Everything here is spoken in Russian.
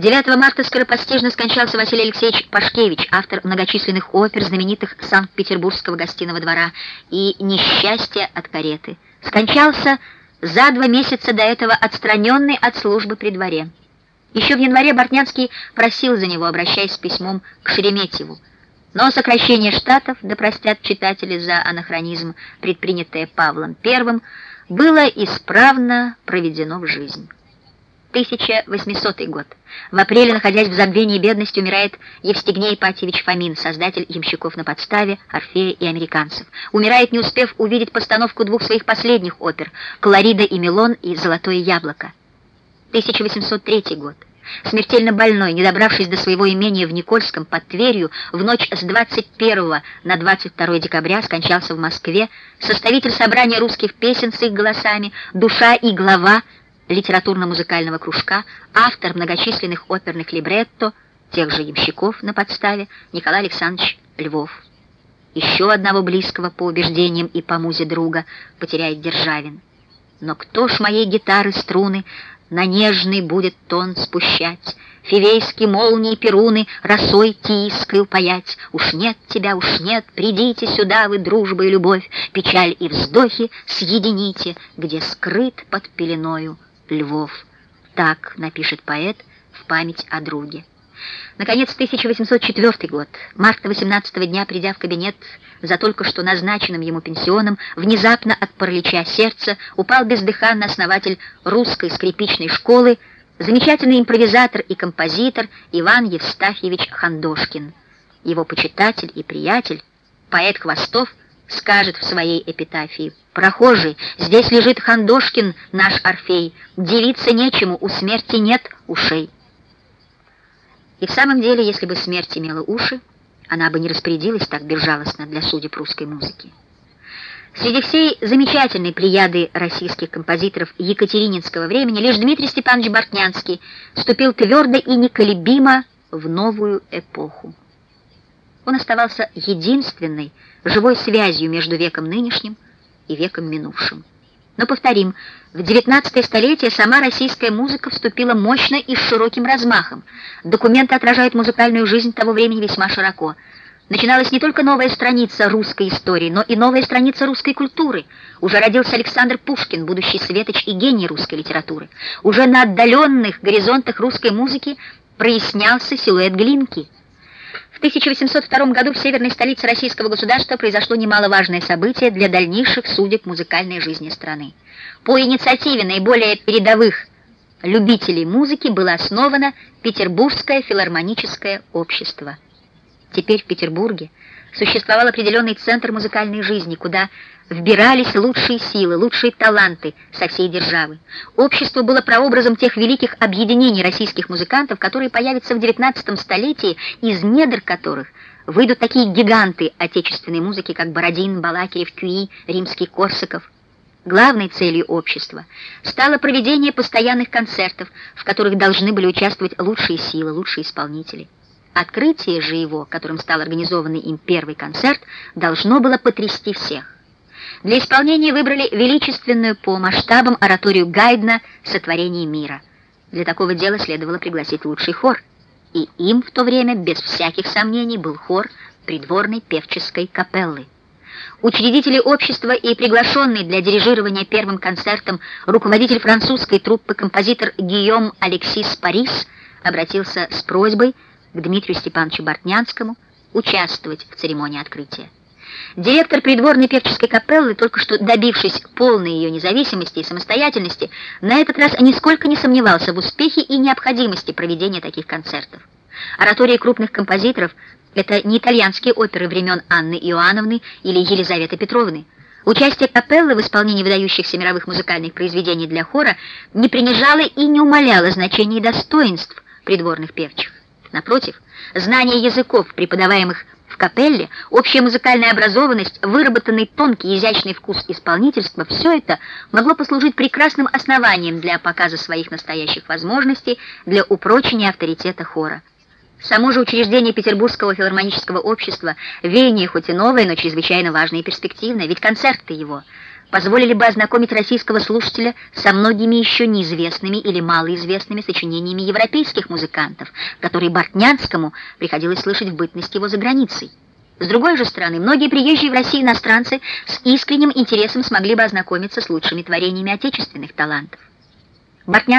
9 марта скоропостижно скончался Василий Алексеевич Пашкевич, автор многочисленных опер, знаменитых Санкт-Петербургского гостиного двора и «Несчастье от кареты». Скончался за два месяца до этого отстраненный от службы при дворе. Еще в январе Бортнянский просил за него, обращаясь с письмом к Шереметьеву. Но сокращение штатов, да простят читатели за анахронизм, предпринятое Павлом I, было исправно проведено в жизнь. 1800 год. В апреле, находясь в забвении и бедности, умирает Евстигней Ипатьевич Фомин, создатель «Ямщиков на подставе», «Орфея» и «Американцев». Умирает, не успев увидеть постановку двух своих последних опер «Кларида и Милон» и «Золотое яблоко». 1803 год. Смертельно больной, не добравшись до своего имения в Никольском под Тверью, в ночь с 21 на 22 декабря скончался в Москве составитель собрания русских песен с их голосами, душа и глава литературно-музыкального кружка, автор многочисленных оперных либретто, тех же ямщиков на подставе, Николай Александрович Львов. Еще одного близкого по убеждениям и по музе друга потеряет Державин. Но кто ж моей гитары струны на нежный будет тон спущать, Фивейские молнии перуны росой тиской упаять. Уж нет тебя, уж нет, придите сюда вы, дружба и любовь, Печаль и вздохи съедините, где скрыт под пеленою Львов. Так напишет поэт в память о друге. Наконец, 1804 год. Марта 18 дня, придя в кабинет за только что назначенным ему пенсионом, внезапно от паралича сердца упал бездыханно основатель русской скрипичной школы, замечательный импровизатор и композитор Иван Евстафьевич Хандошкин. Его почитатель и приятель, поэт Хвостов, скажет в своей эпитафии «Прохожий, здесь лежит Хандошкин, наш Орфей, девиться нечему, у смерти нет ушей». И в самом деле, если бы смерть имела уши, она бы не распорядилась так безжалостно для судеб русской музыки. Среди всей замечательной плеяды российских композиторов Екатерининского времени лишь Дмитрий Степанович Бортнянский вступил твердо и неколебимо в новую эпоху. Он оставался единственной живой связью между веком нынешним и веком минувшим. Но, повторим, в 19 столетие сама российская музыка вступила мощно и с широким размахом. Документы отражают музыкальную жизнь того времени весьма широко. Начиналась не только новая страница русской истории, но и новая страница русской культуры. Уже родился Александр Пушкин, будущий светоч и гений русской литературы. Уже на отдаленных горизонтах русской музыки прояснялся силуэт Глинки – в 1802 году в северной столице российского государства произошло немаловажное событие для дальнейших судеб музыкальной жизни страны. По инициативе наиболее передовых любителей музыки было основано Петербургское филармоническое общество. Теперь в Петербурге существовал определенный центр музыкальной жизни, куда вбирались лучшие силы, лучшие таланты со всей державы. Общество было прообразом тех великих объединений российских музыкантов, которые появятся в XIX столетии, из недр которых выйдут такие гиганты отечественной музыки, как Бородин, Балакирев, Кюи, Римский, Корсаков. Главной целью общества стало проведение постоянных концертов, в которых должны были участвовать лучшие силы, лучшие исполнители. Открытие же его, которым стал организованный им первый концерт, должно было потрясти всех. Для исполнения выбрали величественную по масштабам ораторию Гайдна «Сотворение мира». Для такого дела следовало пригласить лучший хор, и им в то время, без всяких сомнений, был хор придворной певческой капеллы. Учредители общества и приглашенный для дирижирования первым концертом руководитель французской труппы композитор Гийом Алексис Парис обратился с просьбой к Дмитрию Степановичу Бортнянскому участвовать в церемонии открытия. Директор придворной певческой капеллы, только что добившись полной ее независимости и самостоятельности, на этот раз нисколько не сомневался в успехе и необходимости проведения таких концертов. Оратории крупных композиторов – это не итальянские оперы времен Анны Иоанновны или Елизаветы Петровны. Участие капеллы в исполнении выдающихся мировых музыкальных произведений для хора не принижало и не умаляло значения и достоинств придворных певчих. Напротив, знание языков, преподаваемых в капелле, общая музыкальная образованность, выработанный тонкий изящный вкус исполнительства – все это могло послужить прекрасным основанием для показа своих настоящих возможностей, для упрочения авторитета хора. Само же учреждение Петербургского филармонического общества – веяние хоть и новое, но чрезвычайно важное и перспективное, ведь концерты его позволили бы ознакомить российского слушателя со многими еще неизвестными или малоизвестными сочинениями европейских музыкантов, которые Бортнянскому приходилось слышать в бытности его за границей. С другой же стороны, многие приезжие в Россию иностранцы с искренним интересом смогли бы ознакомиться с лучшими творениями отечественных талантов. Бортнянский